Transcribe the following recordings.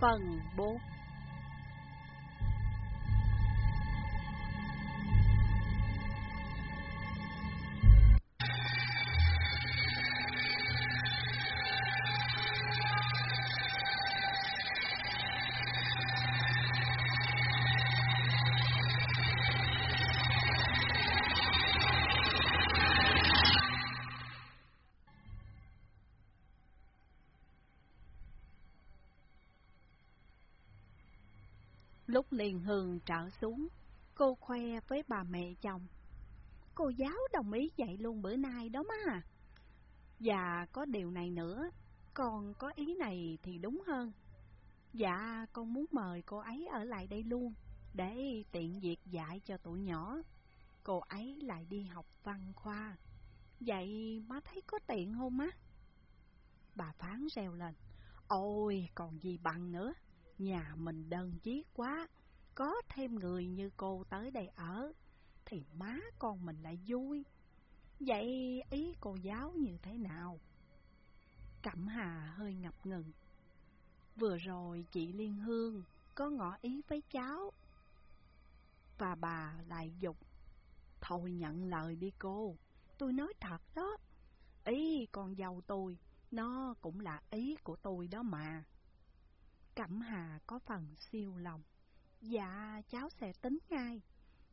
Phần 4 liền hường trở xuống, cô khoe với bà mẹ chồng. Cô giáo đồng ý dạy luôn bữa nay đó má. Và có điều này nữa, con có ý này thì đúng hơn. Dạ, con muốn mời cô ấy ở lại đây luôn, để tiện việc dạy cho tụi nhỏ. Cô ấy lại đi học văn khoa. Vậy má thấy có tiện không má? Bà phán reo lên. Ôi, còn gì bằng nữa. Nhà mình đơn chiếc quá, có thêm người như cô tới đây ở, thì má con mình lại vui. Vậy ý cô giáo như thế nào? Cẩm Hà hơi ngập ngừng. Vừa rồi chị Liên Hương có ngỏ ý với cháu. Và bà lại dục. Thôi nhận lời đi cô, tôi nói thật đó. Ý con dâu tôi, nó cũng là ý của tôi đó mà. Cẩm Hà có phần siêu lòng. Dạ, cháu sẽ tính ngay.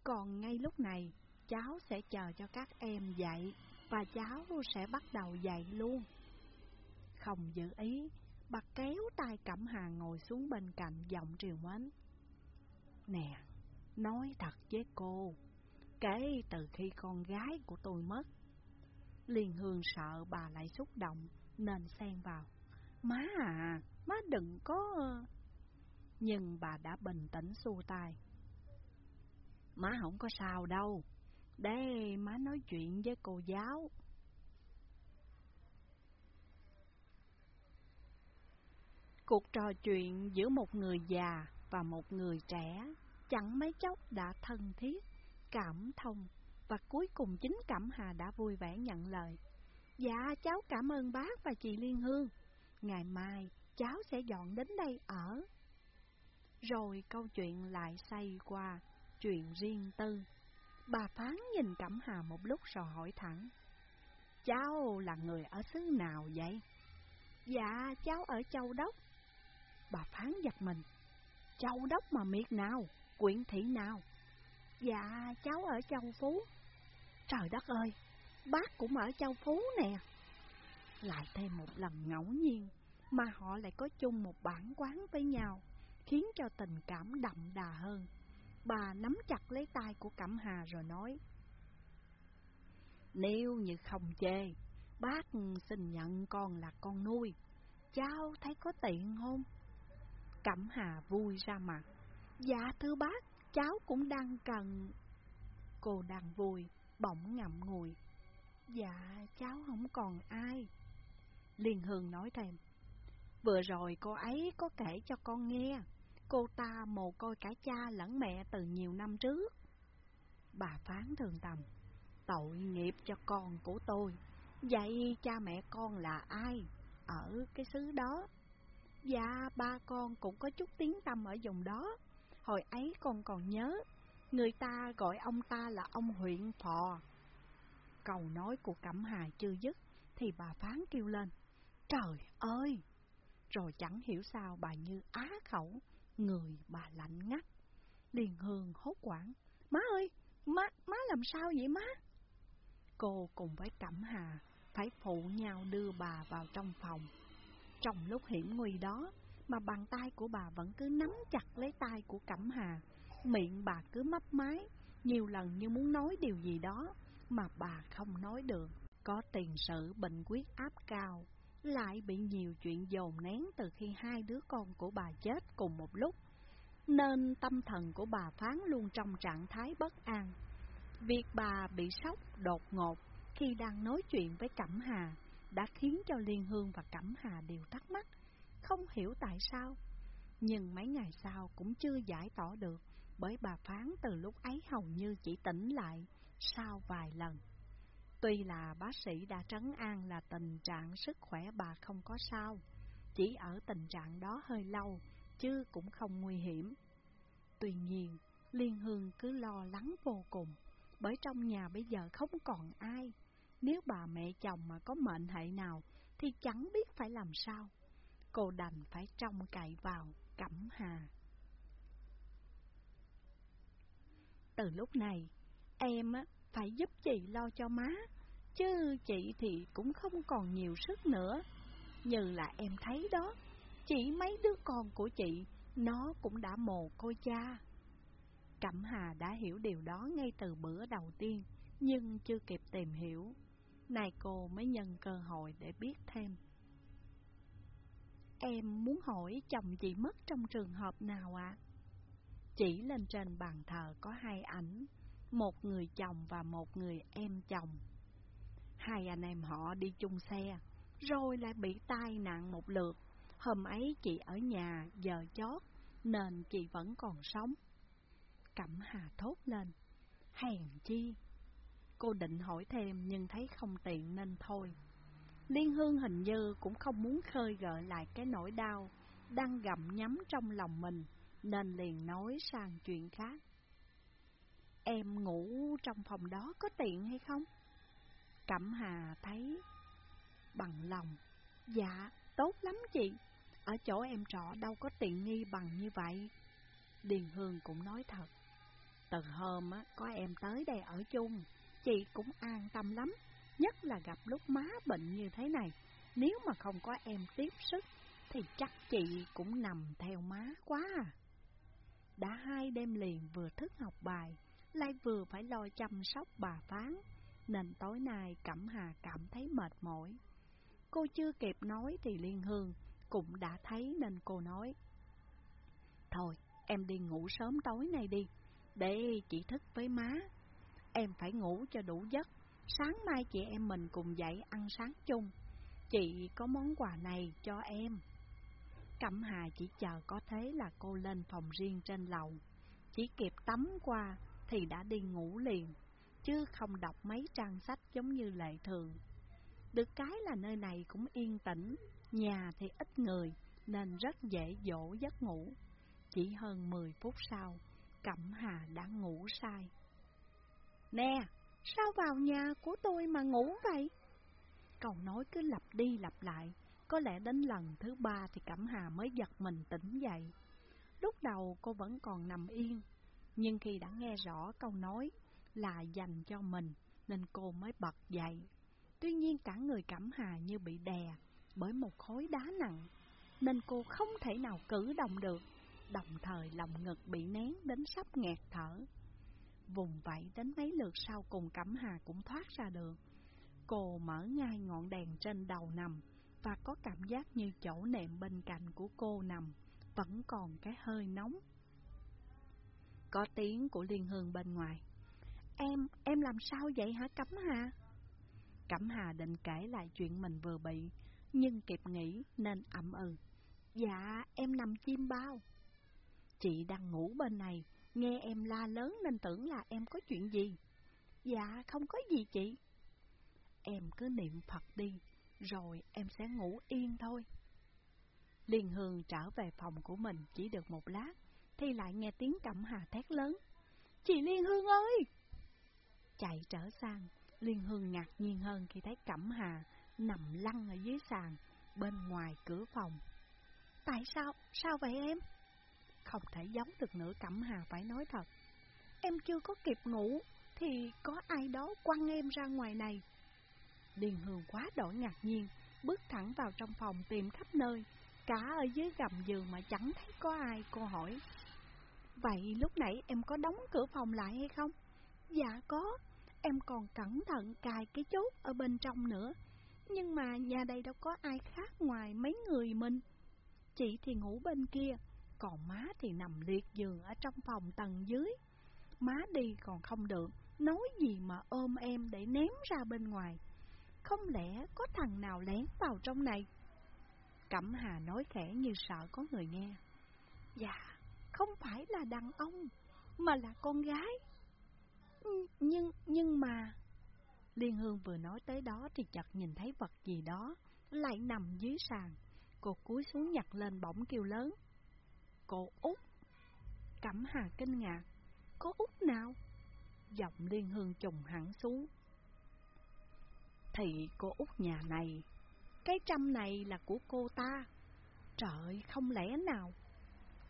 Còn ngay lúc này, cháu sẽ chờ cho các em dạy, và cháu sẽ bắt đầu dạy luôn. Không giữ ý, bà kéo tay Cẩm Hà ngồi xuống bên cạnh giọng triều mến. Nè, nói thật với cô, kể từ khi con gái của tôi mất, Liên Hương sợ bà lại xúc động nên xen vào. Má à, má đừng có... Nhưng bà đã bình tĩnh xua tay. Má không có sao đâu, để má nói chuyện với cô giáo. Cuộc trò chuyện giữa một người già và một người trẻ chẳng mấy chốc đã thân thiết, cảm thông, và cuối cùng chính Cẩm Hà đã vui vẻ nhận lời. Dạ, cháu cảm ơn bác và chị Liên Hương. Ngày mai, cháu sẽ dọn đến đây ở. Rồi câu chuyện lại xoay qua, chuyện riêng tư. Bà Phán nhìn Cẩm Hà một lúc rồi hỏi thẳng. Cháu là người ở xứ nào vậy? Dạ, cháu ở Châu Đốc. Bà Phán giật mình. Châu Đốc mà miệt nào? Quyện thị nào? Dạ, cháu ở Châu Phú. Trời đất ơi, bác cũng ở Châu Phú nè. Lại thêm một lần ngẫu nhiên, mà họ lại có chung một bản quán với nhau, khiến cho tình cảm đậm đà hơn. Bà nắm chặt lấy tay của Cẩm Hà rồi nói, Nếu như không chê, bác xin nhận con là con nuôi, cháu thấy có tiện không? Cẩm Hà vui ra mặt, Dạ thưa bác, cháu cũng đang cần... Cô đang vui, bỗng ngậm ngùi. Dạ, cháu không còn ai. Liên Hương nói thêm. Vừa rồi cô ấy có kể cho con nghe, cô ta mồ côi cả cha lẫn mẹ từ nhiều năm trước. Bà phán thường tầm, tội nghiệp cho con của tôi, vậy cha mẹ con là ai ở cái xứ đó? Dạ, ba con cũng có chút tiếng tâm ở vùng đó, hồi ấy con còn nhớ, người ta gọi ông ta là ông huyện phò. Cầu nói của Cẩm Hà chưa dứt, thì bà phán kêu lên. Trời ơi! Rồi chẳng hiểu sao bà như á khẩu, người bà lạnh ngắt. Liền hương hốt quảng. Má ơi! Má, má làm sao vậy má? Cô cùng với Cẩm Hà phải phụ nhau đưa bà vào trong phòng. Trong lúc hiểm nguy đó, mà bàn tay của bà vẫn cứ nắm chặt lấy tay của Cẩm Hà, miệng bà cứ mấp máy, nhiều lần như muốn nói điều gì đó, mà bà không nói được. Có tiền sử bệnh huyết áp cao, lại bị nhiều chuyện dồn nén từ khi hai đứa con của bà chết cùng một lúc, nên tâm thần của bà phán luôn trong trạng thái bất an. Việc bà bị sốc đột ngột khi đang nói chuyện với Cẩm Hà đã khiến cho Liên Hương và Cẩm Hà đều thắc mắc, không hiểu tại sao. Nhưng mấy ngày sau cũng chưa giải tỏ được, bởi bà phán từ lúc ấy hầu như chỉ tỉnh lại sau vài lần. Tuy là bác sĩ đã trấn an là tình trạng sức khỏe bà không có sao, chỉ ở tình trạng đó hơi lâu chứ cũng không nguy hiểm. Tuy nhiên, Liên Hương cứ lo lắng vô cùng, bởi trong nhà bây giờ không còn ai. Nếu bà mẹ chồng mà có mệnh hệ nào thì chẳng biết phải làm sao. Cô đành phải trông cậy vào Cẩm Hà. Từ lúc này, em á phải giúp chị lo cho má, chứ chị thì cũng không còn nhiều sức nữa. Như là em thấy đó, chỉ mấy đứa con của chị, nó cũng đã mồ côi cha. Cẩm Hà đã hiểu điều đó ngay từ bữa đầu tiên, nhưng chưa kịp tìm hiểu. Này cô mới nhân cơ hội để biết thêm. Em muốn hỏi chồng chị mất trong trường hợp nào ạ? À? Chỉ lên trên bàn thờ có hai ảnh, một người chồng và một người em chồng. Hai anh em họ đi chung xe, rồi lại bị tai nạn một lượt. Hôm ấy chị ở nhà giờ chót, nên chị vẫn còn sống. Cẩm Hà thốt lên, hèn chi. Cô định hỏi thêm nhưng thấy không tiện nên thôi. Liên Hương hình như cũng không muốn khơi gợi lại cái nỗi đau đang gặm nhắm trong lòng mình, nên liền nói sang chuyện khác. Em ngủ trong phòng đó có tiện hay không? Cẩm Hà thấy bằng lòng. Dạ, tốt lắm chị. Ở chỗ em trọ đâu có tiện nghi bằng như vậy. Điền Hương cũng nói thật. Từ hôm á, có em tới đây ở chung, chị cũng an tâm lắm. Nhất là gặp lúc má bệnh như thế này. Nếu mà không có em tiếp sức, thì chắc chị cũng nằm theo má quá à. Đã hai đêm liền vừa thức học bài, lại vừa phải lo chăm sóc bà Phán, nên tối nay Cẩm Hà cảm thấy mệt mỏi. Cô chưa kịp nói thì Liên Hương cũng đã thấy nên cô nói. Thôi, em đi ngủ sớm tối nay đi, để chị thức với má. Em phải ngủ cho đủ giấc, sáng mai chị em mình cùng dậy ăn sáng chung. Chị có món quà này cho em. Cẩm Hà chỉ chờ có thế là cô lên phòng riêng trên lầu. Chỉ kịp tắm qua thì đã đi ngủ liền, chứ không đọc mấy trang sách giống như lệ thường. Được cái là nơi này cũng yên tĩnh, nhà thì ít người, nên rất dễ dỗ giấc ngủ. Chỉ hơn 10 phút sau, Cẩm Hà đã ngủ sai. Nè, sao vào nhà của tôi mà ngủ vậy? Câu nói cứ lặp đi lặp lại, có lẽ đến lần thứ ba thì Cẩm Hà mới giật mình tỉnh dậy. Lúc đầu cô vẫn còn nằm yên, nhưng khi đã nghe rõ câu nói là dành cho mình, nên cô mới bật dậy. Tuy nhiên cả người Cẩm Hà như bị đè bởi một khối đá nặng, nên cô không thể nào cử động được, đồng thời lòng ngực bị nén đến sắp nghẹt thở. Vùng vẫy đến mấy lượt sau cùng Cẩm Hà cũng thoát ra được. Cô mở ngay ngọn đèn trên đầu nằm và có cảm giác như chỗ nệm bên cạnh của cô nằm vẫn còn cái hơi nóng. Có tiếng của Liên Hương bên ngoài. Em, em làm sao vậy hả Cẩm Hà? Cẩm Hà định kể lại chuyện mình vừa bị, nhưng kịp nghĩ nên ậm ừ. Dạ, em nằm chim bao. Chị đang ngủ bên này, nghe em la lớn nên tưởng là em có chuyện gì. Dạ, không có gì chị. Em cứ niệm Phật đi, rồi em sẽ ngủ yên thôi. Liên Hương trở về phòng của mình chỉ được một lát, thì lại nghe tiếng Cẩm Hà thét lớn. Chị Liên Hương ơi! Chạy trở sang, Liên Hương ngạc nhiên hơn khi thấy Cẩm Hà nằm lăn ở dưới sàn, bên ngoài cửa phòng. Tại sao? Sao vậy em? Không thể giống được nữa Cẩm Hà phải nói thật. Em chưa có kịp ngủ, thì có ai đó quăng em ra ngoài này. Liên Hương quá đổi ngạc nhiên, bước thẳng vào trong phòng tìm khắp nơi, cả ở dưới gầm giường mà chẳng thấy có ai, cô hỏi. Vậy lúc nãy em có đóng cửa phòng lại hay không? Dạ có, em còn cẩn thận cài cái chốt ở bên trong nữa. Nhưng mà nhà đây đâu có ai khác ngoài mấy người mình. Chị thì ngủ bên kia, còn má thì nằm liệt giường ở trong phòng tầng dưới. Má đi còn không được, nói gì mà ôm em để ném ra bên ngoài. Không lẽ có thằng nào lén vào trong này? Cẩm Hà nói khẽ như sợ có người nghe. Dạ, không phải là đàn ông, mà là con gái. Nhưng, nhưng mà... Liên Hương vừa nói tới đó thì chợt nhìn thấy vật gì đó lại nằm dưới sàn. Cô cúi xuống nhặt lên bỗng kêu lớn. cô Út. Cẩm Hà kinh ngạc, có Út nào? Giọng Liên Hương trùng hẳn xuống. Thì cô Út nhà này, cái trăm này là của cô ta. Trời, không lẽ nào?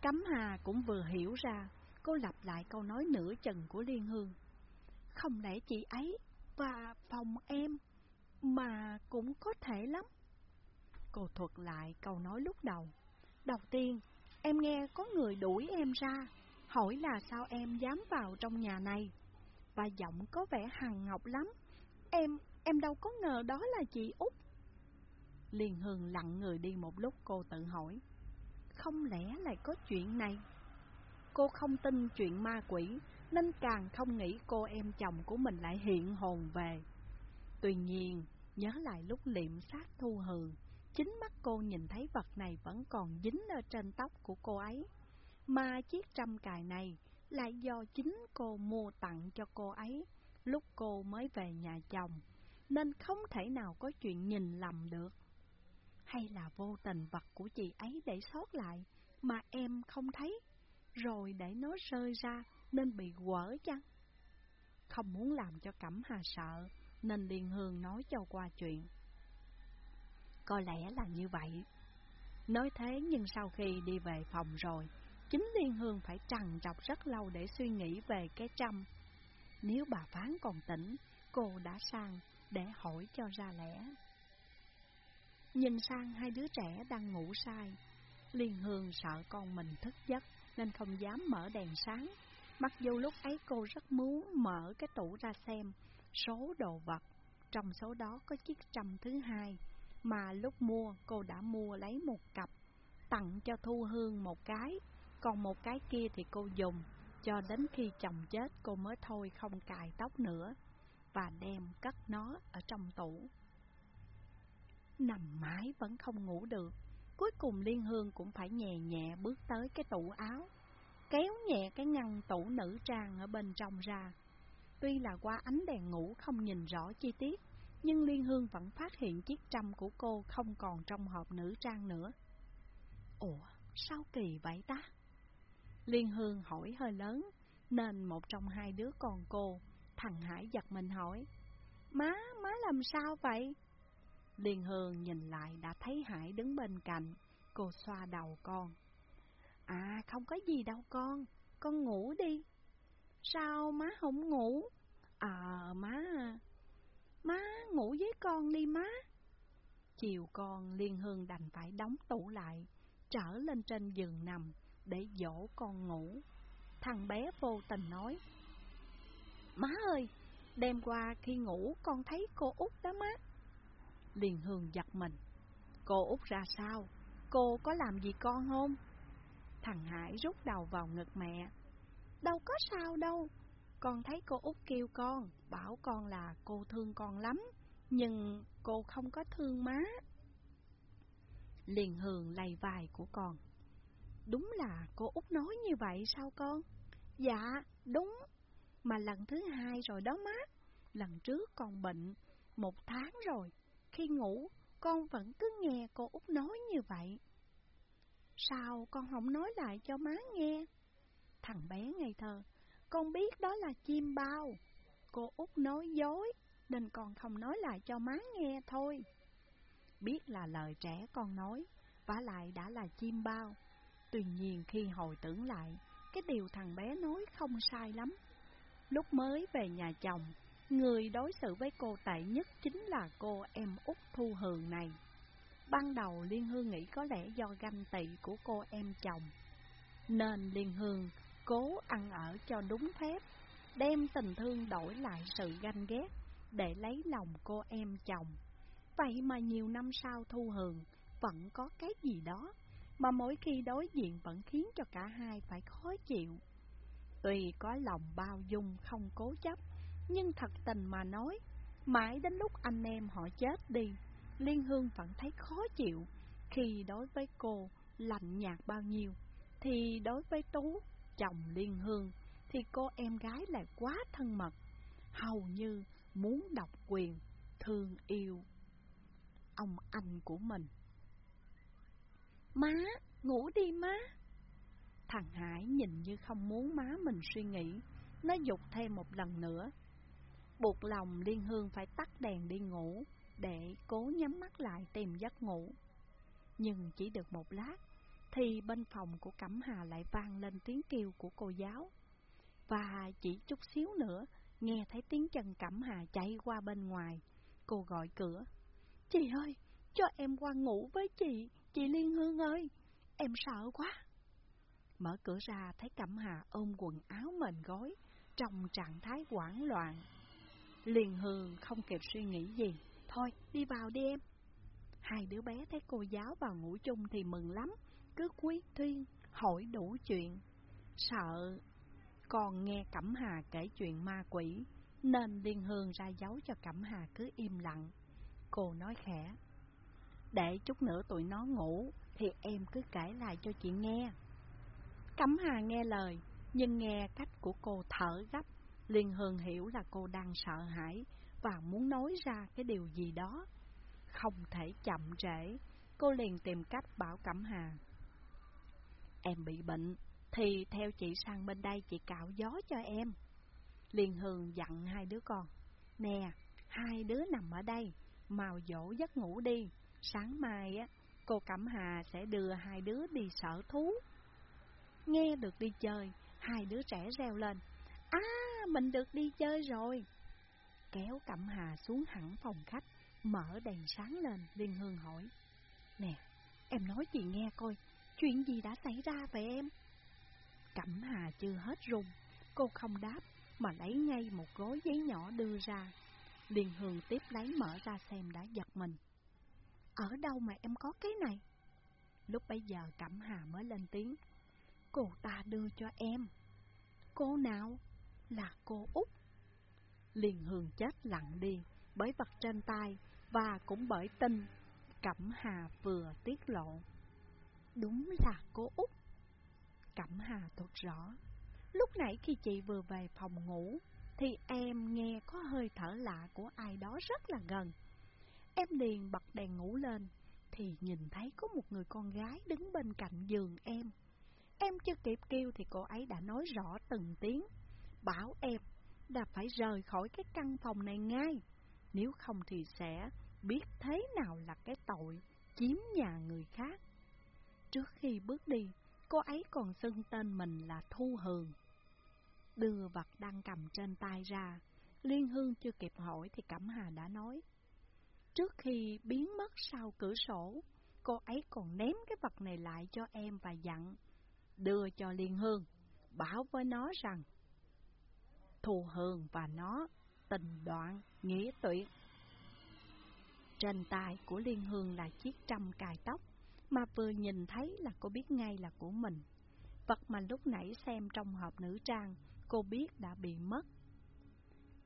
Cấm Hà cũng vừa hiểu ra, cô lặp lại câu nói nửa chừng của Liên Hương. Không lẽ chị ấy và phòng em mà cũng có thể lắm. Cô thuật lại câu nói lúc đầu. Đầu tiên, em nghe có người đuổi em ra, hỏi là sao em dám vào trong nhà này. Và giọng có vẻ hằng ngọc lắm. Em, em đâu có ngờ đó là chị Út. Liên Hương lặng người đi một lúc cô tự hỏi. Không lẽ lại có chuyện này? Cô không tin chuyện ma quỷ, nên càng không nghĩ cô em chồng của mình lại hiện hồn về. Tuy nhiên, nhớ lại lúc liệm sát thu hường, chính mắt cô nhìn thấy vật này vẫn còn dính ở trên tóc của cô ấy. Mà chiếc trăm cài này lại do chính cô mua tặng cho cô ấy lúc cô mới về nhà chồng, nên không thể nào có chuyện nhìn lầm được. Hay là vô tình vật của chị ấy để sót lại mà em không thấy, rồi để nó rơi ra nên bị quở chăng? Không muốn làm cho Cẩm Hà sợ, nên Liên Hương nói cho qua chuyện. Có lẽ là như vậy. Nói thế nhưng sau khi đi về phòng rồi, chính Liên Hương phải trằn trọc rất lâu để suy nghĩ về cái trăm. Nếu bà Phán còn tỉnh, cô đã sang để hỏi cho ra lẽ. Nhìn sang hai đứa trẻ đang ngủ say, Liên Hương sợ con mình thức giấc nên không dám mở đèn sáng. Mặc dù lúc ấy cô rất muốn mở cái tủ ra xem số đồ vật, trong số đó có chiếc trầm thứ hai, mà lúc mua cô đã mua lấy một cặp, tặng cho Thu Hương một cái, còn một cái kia thì cô dùng, cho đến khi chồng chết cô mới thôi không cài tóc nữa, và đem cất nó ở trong tủ. Nằm mãi vẫn không ngủ được, cuối cùng Liên Hương cũng phải nhẹ nhẹ bước tới cái tủ áo, kéo nhẹ cái ngăn tủ nữ trang ở bên trong ra. Tuy là qua ánh đèn ngủ không nhìn rõ chi tiết, nhưng Liên Hương vẫn phát hiện chiếc trăm của cô không còn trong hộp nữ trang nữa. Ủa, sao kỳ vậy ta? Liên Hương hỏi hơi lớn, nên một trong hai đứa con cô, thằng Hải giật mình hỏi, Má, má làm sao vậy? Liên Hương nhìn lại đã thấy Hải đứng bên cạnh, cô xoa đầu con. À, không có gì đâu con, con ngủ đi. Sao má không ngủ? À, má... Má ngủ với con đi má. Chiều con Liên Hương đành phải đóng tủ lại, trở lên trên giường nằm để dỗ con ngủ. Thằng bé vô tình nói, Má ơi, đêm qua khi ngủ con thấy cô út đó má liền Hương giật mình, cô út ra sao? Cô có làm gì con không? Thằng Hải rút đầu vào ngực mẹ. Đâu có sao đâu, con thấy cô út kêu con, bảo con là cô thương con lắm, nhưng cô không có thương má. Liền Hương lầy vài của con. Đúng là cô út nói như vậy sao con? Dạ, đúng. Mà lần thứ hai rồi đó má. Lần trước con bệnh, một tháng rồi. Khi ngủ, con vẫn cứ nghe cô út nói như vậy. Sao con không nói lại cho má nghe? Thằng bé ngây thơ, con biết đó là chim bao. Cô út nói dối, nên con không nói lại cho má nghe thôi. Biết là lời trẻ con nói, và lại đã là chim bao. Tuy nhiên khi hồi tưởng lại, cái điều thằng bé nói không sai lắm. Lúc mới về nhà chồng, người đối xử với cô tệ nhất chính là cô em út Thu Hường này. Ban đầu Liên Hương nghĩ có lẽ do ganh tị của cô em chồng, nên Liên Hương cố ăn ở cho đúng phép, đem tình thương đổi lại sự ganh ghét để lấy lòng cô em chồng. Vậy mà nhiều năm sau Thu Hường vẫn có cái gì đó, mà mỗi khi đối diện vẫn khiến cho cả hai phải khó chịu. Tuy có lòng bao dung không cố chấp, nhưng thật tình mà nói, mãi đến lúc anh em họ chết đi, Liên Hương vẫn thấy khó chịu khi đối với cô lạnh nhạt bao nhiêu, thì đối với Tú, chồng Liên Hương, thì cô em gái lại quá thân mật, hầu như muốn độc quyền, thương yêu ông anh của mình. Má, ngủ đi má. Thằng Hải nhìn như không muốn má mình suy nghĩ, nó dục thêm một lần nữa. Buộc lòng Liên Hương phải tắt đèn đi ngủ, để cố nhắm mắt lại tìm giấc ngủ. Nhưng chỉ được một lát, thì bên phòng của Cẩm Hà lại vang lên tiếng kêu của cô giáo. Và chỉ chút xíu nữa, nghe thấy tiếng chân Cẩm Hà chạy qua bên ngoài, cô gọi cửa. Chị ơi, cho em qua ngủ với chị, chị Liên Hương ơi, em sợ quá. Mở cửa ra thấy Cẩm Hà ôm quần áo mền gối, trong trạng thái hoảng loạn. Liên Hương không kịp suy nghĩ gì, thôi đi vào đi em. Hai đứa bé thấy cô giáo vào ngủ chung thì mừng lắm, cứ quý thuyên, hỏi đủ chuyện. Sợ còn nghe Cẩm Hà kể chuyện ma quỷ, nên Liên Hương ra dấu cho Cẩm Hà cứ im lặng. Cô nói khẽ, để chút nữa tụi nó ngủ thì em cứ kể lại cho chị nghe. Cẩm Hà nghe lời, nhưng nghe cách của cô thở gấp, Liên Hương hiểu là cô đang sợ hãi và muốn nói ra cái điều gì đó. Không thể chậm trễ, cô liền tìm cách bảo Cẩm Hà. Em bị bệnh, thì theo chị sang bên đây chị cạo gió cho em. Liên Hương dặn hai đứa con, nè, hai đứa nằm ở đây, mau dỗ giấc ngủ đi, sáng mai á, cô Cẩm Hà sẽ đưa hai đứa đi sở thú. Nghe được đi chơi, hai đứa trẻ reo lên, À, mình được đi chơi rồi. Kéo Cẩm Hà xuống hẳn phòng khách, mở đèn sáng lên, Liên Hương hỏi. Nè, em nói chị nghe coi, chuyện gì đã xảy ra vậy em? Cẩm Hà chưa hết run, cô không đáp, mà lấy ngay một gói giấy nhỏ đưa ra. Liên Hương tiếp lấy mở ra xem đã giật mình. Ở đâu mà em có cái này? Lúc bấy giờ Cẩm Hà mới lên tiếng. Cô ta đưa cho em. Cô nào? Là cô Út. Liền hường chết lặng đi bởi vật trên tay và cũng bởi tin Cẩm Hà vừa tiết lộ. Đúng là cô Út. Cẩm Hà thuật rõ. Lúc nãy khi chị vừa về phòng ngủ thì em nghe có hơi thở lạ của ai đó rất là gần. Em liền bật đèn ngủ lên thì nhìn thấy có một người con gái đứng bên cạnh giường em. Em chưa kịp kêu thì cô ấy đã nói rõ từng tiếng bảo em là phải rời khỏi cái căn phòng này ngay, nếu không thì sẽ biết thế nào là cái tội chiếm nhà người khác. Trước khi bước đi, cô ấy còn xưng tên mình là Thu Hường. Đưa vật đang cầm trên tay ra, Liên Hương chưa kịp hỏi thì Cẩm Hà đã nói. Trước khi biến mất sau cửa sổ, cô ấy còn ném cái vật này lại cho em và dặn, đưa cho Liên Hương, bảo với nó rằng thù hương và nó, tình đoạn, nghĩa tuyệt. Trên tay của Liên Hương là chiếc trăm cài tóc, mà vừa nhìn thấy là cô biết ngay là của mình. Vật mà lúc nãy xem trong hộp nữ trang, cô biết đã bị mất.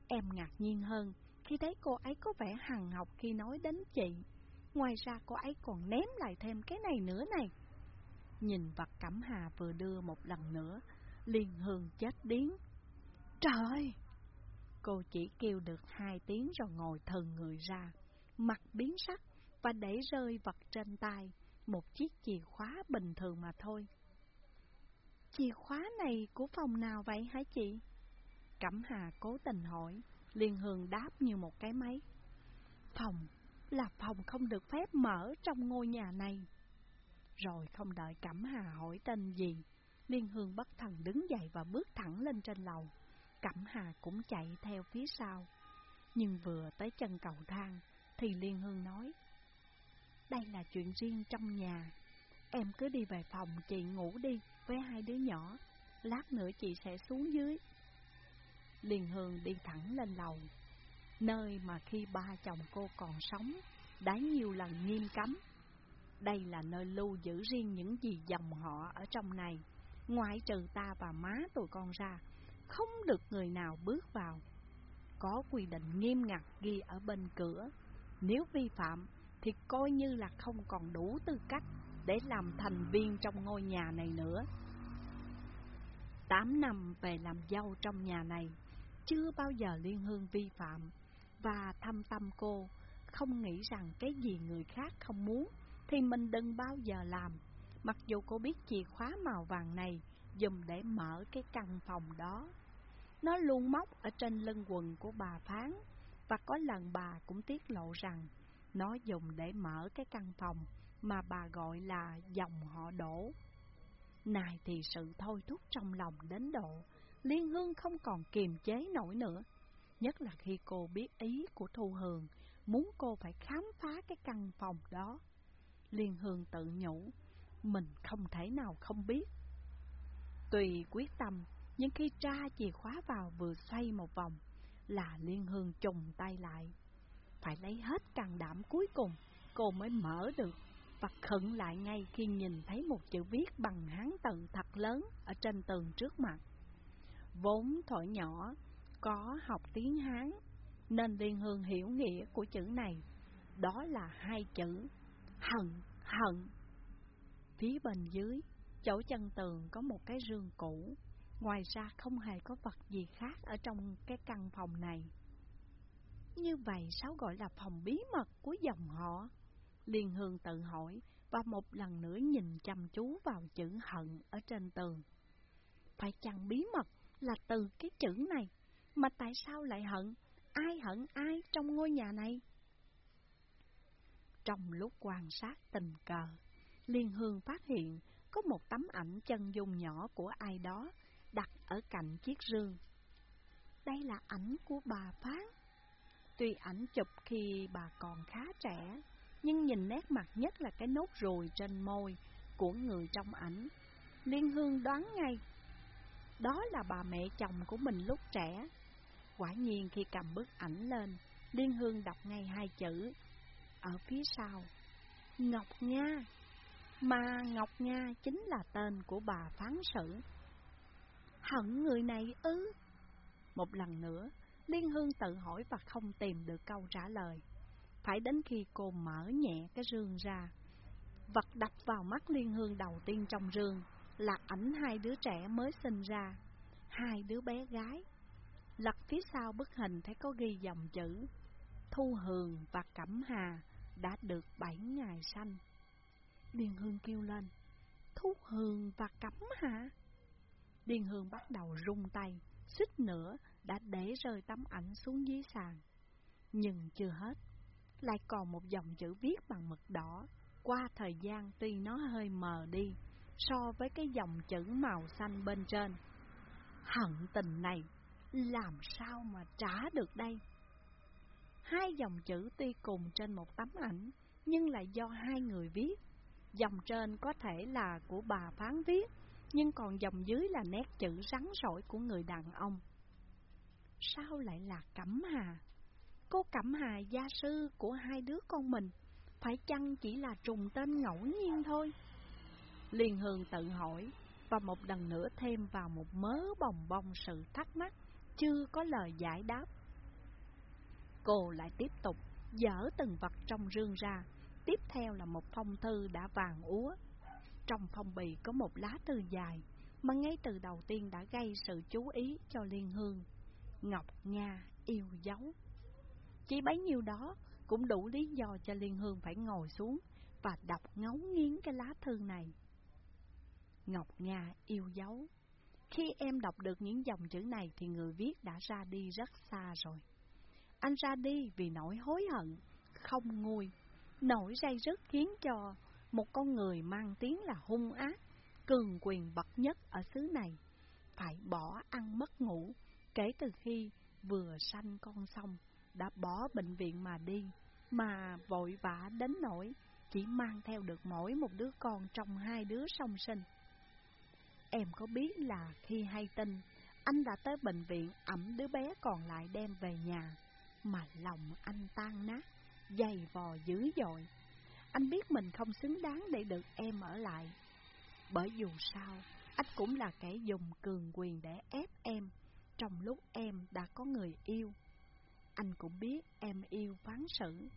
Em ngạc nhiên hơn khi thấy cô ấy có vẻ hằng học khi nói đến chị. Ngoài ra cô ấy còn ném lại thêm cái này nữa này. Nhìn vật Cẩm Hà vừa đưa một lần nữa, Liên Hương chết điếng, Trời Cô chỉ kêu được hai tiếng rồi ngồi thần người ra, mặt biến sắc và để rơi vật trên tay, một chiếc chìa khóa bình thường mà thôi. Chìa khóa này của phòng nào vậy hả chị? Cẩm Hà cố tình hỏi, liền hường đáp như một cái máy. Phòng là phòng không được phép mở trong ngôi nhà này. Rồi không đợi Cẩm Hà hỏi tên gì, Liên Hương bất thần đứng dậy và bước thẳng lên trên lầu. Cẩm Hà cũng chạy theo phía sau. Nhưng vừa tới chân cầu thang, thì Liên Hương nói, Đây là chuyện riêng trong nhà, em cứ đi về phòng chị ngủ đi với hai đứa nhỏ, lát nữa chị sẽ xuống dưới. Liên Hương đi thẳng lên lầu, nơi mà khi ba chồng cô còn sống, đã nhiều lần nghiêm cấm. Đây là nơi lưu giữ riêng những gì dòng họ ở trong này, ngoại trừ ta và má tụi con ra, không được người nào bước vào. Có quy định nghiêm ngặt ghi ở bên cửa, nếu vi phạm thì coi như là không còn đủ tư cách để làm thành viên trong ngôi nhà này nữa. Tám năm về làm dâu trong nhà này, chưa bao giờ Liên Hương vi phạm, và thâm tâm cô không nghĩ rằng cái gì người khác không muốn thì mình đừng bao giờ làm. Mặc dù cô biết chìa khóa màu vàng này dùng để mở cái căn phòng đó. Nó luôn móc ở trên lưng quần của bà Phán, và có lần bà cũng tiết lộ rằng nó dùng để mở cái căn phòng mà bà gọi là dòng họ đổ. Này thì sự thôi thúc trong lòng đến độ, Liên Hương không còn kiềm chế nổi nữa. Nhất là khi cô biết ý của Thu Hường, muốn cô phải khám phá cái căn phòng đó. Liên Hương tự nhủ, mình không thể nào không biết. Tùy quyết tâm, nhưng khi tra chìa khóa vào vừa xoay một vòng, là Liên Hương trùng tay lại. Phải lấy hết càng đảm cuối cùng, cô mới mở được và khẩn lại ngay khi nhìn thấy một chữ viết bằng hán tự thật lớn ở trên tường trước mặt. Vốn thổi nhỏ, có học tiếng Hán, nên Liên Hương hiểu nghĩa của chữ này. Đó là hai chữ, hận, hận. Phía bên dưới, chỗ chân tường có một cái rương cũ, ngoài ra không hề có vật gì khác ở trong cái căn phòng này. Như vậy sáu gọi là phòng bí mật của dòng họ? Liên Hương tự hỏi và một lần nữa nhìn chăm chú vào chữ hận ở trên tường. Phải chăng bí mật là từ cái chữ này, mà tại sao lại hận? Ai hận ai trong ngôi nhà này? Trong lúc quan sát tình cờ, Liên Hương phát hiện có một tấm ảnh chân dung nhỏ của ai đó đặt ở cạnh chiếc rương. Đây là ảnh của bà Phán. Tuy ảnh chụp khi bà còn khá trẻ, nhưng nhìn nét mặt nhất là cái nốt ruồi trên môi của người trong ảnh. Liên Hương đoán ngay, đó là bà mẹ chồng của mình lúc trẻ. Quả nhiên khi cầm bức ảnh lên, Liên Hương đọc ngay hai chữ, ở phía sau, Ngọc Nga. Mà Ngọc Nga chính là tên của bà phán sử. Hận người này ư? Một lần nữa, Liên Hương tự hỏi và không tìm được câu trả lời. Phải đến khi cô mở nhẹ cái rương ra, vật đập vào mắt Liên Hương đầu tiên trong rương là ảnh hai đứa trẻ mới sinh ra, hai đứa bé gái. Lật phía sau bức hình thấy có ghi dòng chữ Thu Hường và Cẩm Hà đã được bảy ngày sanh. Liên Hương kêu lên, Thu Hường và Cẩm Hà? Liên Hương bắt đầu rung tay, suýt nữa đã để rơi tấm ảnh xuống dưới sàn. Nhưng chưa hết, lại còn một dòng chữ viết bằng mực đỏ. Qua thời gian tuy nó hơi mờ đi so với cái dòng chữ màu xanh bên trên. Hận tình này, làm sao mà trả được đây? Hai dòng chữ tuy cùng trên một tấm ảnh, nhưng lại do hai người viết. Dòng trên có thể là của bà phán viết, nhưng còn dòng dưới là nét chữ rắn rỏi của người đàn ông. Sao lại là Cẩm Hà? Cô Cẩm Hà gia sư của hai đứa con mình, phải chăng chỉ là trùng tên ngẫu nhiên thôi? Liên Hương tự hỏi, và một lần nữa thêm vào một mớ bồng bông sự thắc mắc, chưa có lời giải đáp. Cô lại tiếp tục dở từng vật trong rương ra, tiếp theo là một phong thư đã vàng úa. Trong phong bì có một lá thư dài, mà ngay từ đầu tiên đã gây sự chú ý cho Liên Hương. Ngọc Nga yêu dấu. Chỉ bấy nhiêu đó cũng đủ lý do cho Liên Hương phải ngồi xuống và đọc ngấu nghiến cái lá thư này. Ngọc Nga yêu dấu. Khi em đọc được những dòng chữ này thì người viết đã ra đi rất xa rồi. Anh ra đi vì nỗi hối hận, không nguôi, nỗi dây rất khiến cho một con người mang tiếng là hung ác, cường quyền bậc nhất ở xứ này, phải bỏ ăn mất ngủ kể từ khi vừa sanh con xong, đã bỏ bệnh viện mà đi, mà vội vã đến nỗi chỉ mang theo được mỗi một đứa con trong hai đứa song sinh. Em có biết là khi hay tin, anh đã tới bệnh viện ẩm đứa bé còn lại đem về nhà, mà lòng anh tan nát, dày vò dữ dội. Anh biết mình không xứng đáng để được em ở lại. Bởi dù sao, anh cũng là kẻ dùng cường quyền để ép em, trong lúc em đã có người yêu. Anh cũng biết em yêu phán xử,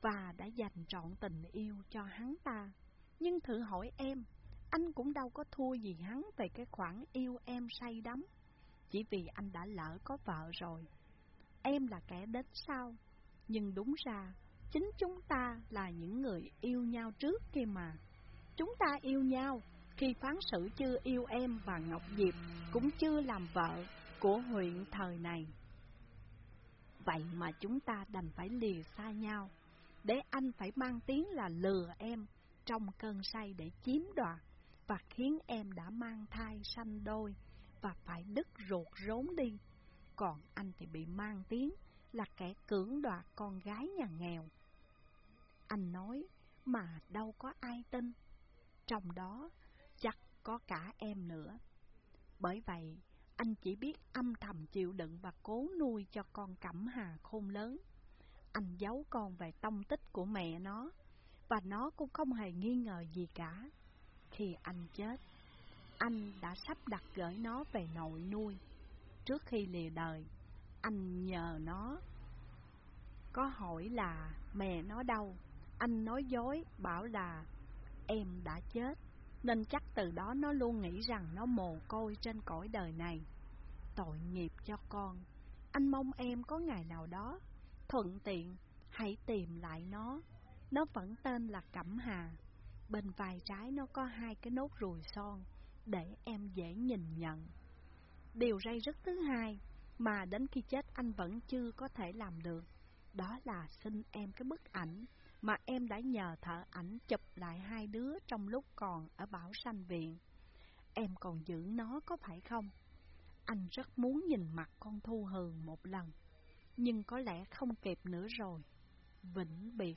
và đã dành trọn tình yêu cho hắn ta. Nhưng thử hỏi em, anh cũng đâu có thua gì hắn về cái khoản yêu em say đắm, chỉ vì anh đã lỡ có vợ rồi. Em là kẻ đến sau, nhưng đúng ra, chính chúng ta là những người yêu nhau trước kia mà. Chúng ta yêu nhau, khi phán xử chưa yêu em và Ngọc Diệp cũng chưa làm vợ của huyện thời này. Vậy mà chúng ta đành phải lìa xa nhau, để anh phải mang tiếng là lừa em trong cơn say để chiếm đoạt, và khiến em đã mang thai sanh đôi và phải đứt ruột rốn đi. Còn anh thì bị mang tiếng là kẻ cưỡng đoạt con gái nhà nghèo. Anh nói mà đâu có ai tin, trong đó chắc có cả em nữa. Bởi vậy, anh chỉ biết âm thầm chịu đựng và cố nuôi cho con Cẩm Hà khôn lớn. Anh giấu con về tông tích của mẹ nó, và nó cũng không hề nghi ngờ gì cả. Khi anh chết, anh đã sắp đặt gửi nó về nội nuôi. Trước khi lìa đời, anh nhờ nó có hỏi là mẹ nó đâu. Anh nói dối bảo là em đã chết, nên chắc từ đó nó luôn nghĩ rằng nó mồ côi trên cõi đời này. Tội nghiệp cho con, anh mong em có ngày nào đó, thuận tiện, hãy tìm lại nó. Nó vẫn tên là Cẩm Hà, bên vai trái nó có hai cái nốt ruồi son, để em dễ nhìn nhận. Điều ray rất thứ hai, mà đến khi chết anh vẫn chưa có thể làm được, đó là xin em cái bức ảnh mà em đã nhờ thợ ảnh chụp lại hai đứa trong lúc còn ở Bảo Sanh Viện. Em còn giữ nó có phải không? Anh rất muốn nhìn mặt con Thu Hường một lần, nhưng có lẽ không kịp nữa rồi. Vĩnh biệt.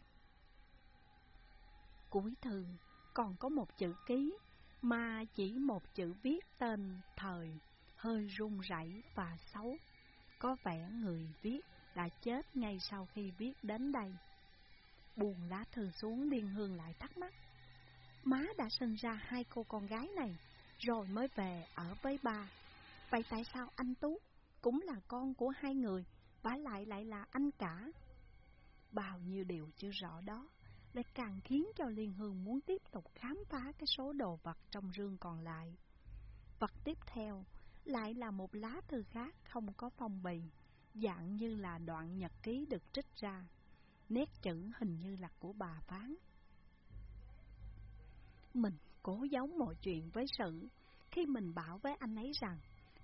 Cuối thư còn có một chữ ký, mà chỉ một chữ viết tên thời, hơi run rẩy và xấu. Có vẻ người viết đã chết ngay sau khi viết đến đây. Buồn lá thư xuống Liên Hương lại thắc mắc. Má đã sinh ra hai cô con gái này, rồi mới về ở với ba. Vậy tại sao anh Tú cũng là con của hai người, và lại lại là anh cả? Bao nhiêu điều chưa rõ đó, lại càng khiến cho Liên Hương muốn tiếp tục khám phá cái số đồ vật trong rương còn lại. Vật tiếp theo lại là một lá thư khác không có phong bì, dạng như là đoạn nhật ký được trích ra. Nét chữ hình như là của bà Phán. Mình cố giấu mọi chuyện với sự khi mình bảo với anh ấy rằng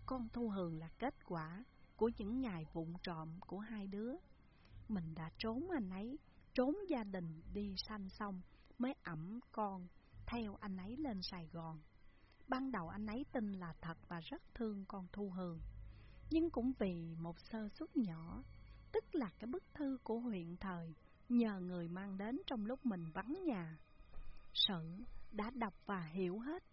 con thu hường là kết quả của những ngày vụng trộm của hai đứa. Mình đã trốn anh ấy, trốn gia đình đi sanh xong mới ẩm con theo anh ấy lên Sài Gòn. Ban đầu anh ấy tin là thật và rất thương con Thu Hường. Nhưng cũng vì một sơ suất nhỏ, tức là cái bức thư của huyện thời, nhờ người mang đến trong lúc mình vắng nhà. Sự đã đọc và hiểu hết,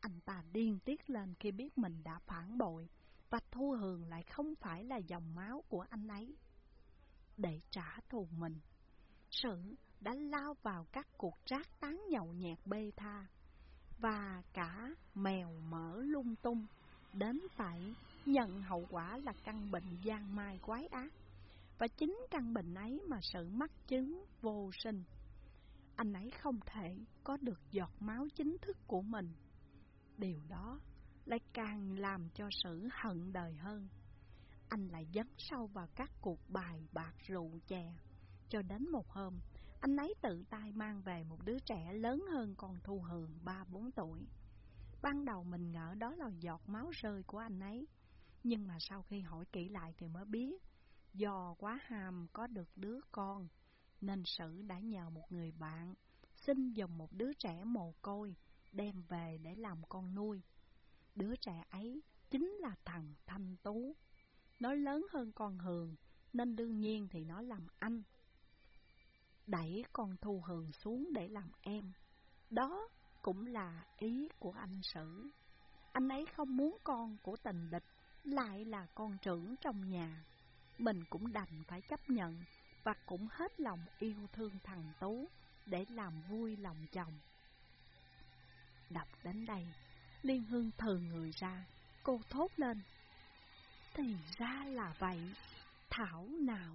anh ta điên tiết lên khi biết mình đã phản bội, và Thu Hường lại không phải là dòng máu của anh ấy. Để trả thù mình, Sự đã lao vào các cuộc trác tán nhậu nhẹt bê tha, và cả mèo mỡ lung tung, đến phải nhận hậu quả là căn bệnh gian mai quái ác. Và chính căn bệnh ấy mà sự mắc chứng vô sinh. Anh ấy không thể có được giọt máu chính thức của mình. Điều đó lại càng làm cho sự hận đời hơn. Anh lại dấn sâu vào các cuộc bài bạc rượu chè. Cho đến một hôm, anh ấy tự tay mang về một đứa trẻ lớn hơn con Thu Hường 3-4 tuổi. Ban đầu mình ngỡ đó là giọt máu rơi của anh ấy, nhưng mà sau khi hỏi kỹ lại thì mới biết, do quá ham có được đứa con, nên Sử đã nhờ một người bạn xin dùng một đứa trẻ mồ côi đem về để làm con nuôi. Đứa trẻ ấy chính là thằng Thanh Tú. Nó lớn hơn con Hường, nên đương nhiên thì nó làm anh đẩy con Thu Hường xuống để làm em. Đó cũng là ý của anh Sử. Anh ấy không muốn con của tình địch lại là con trưởng trong nhà. Mình cũng đành phải chấp nhận và cũng hết lòng yêu thương thằng Tú để làm vui lòng chồng. Đọc đến đây, Liên Hương thờ người ra, cô thốt lên. Thì ra là vậy, Thảo nào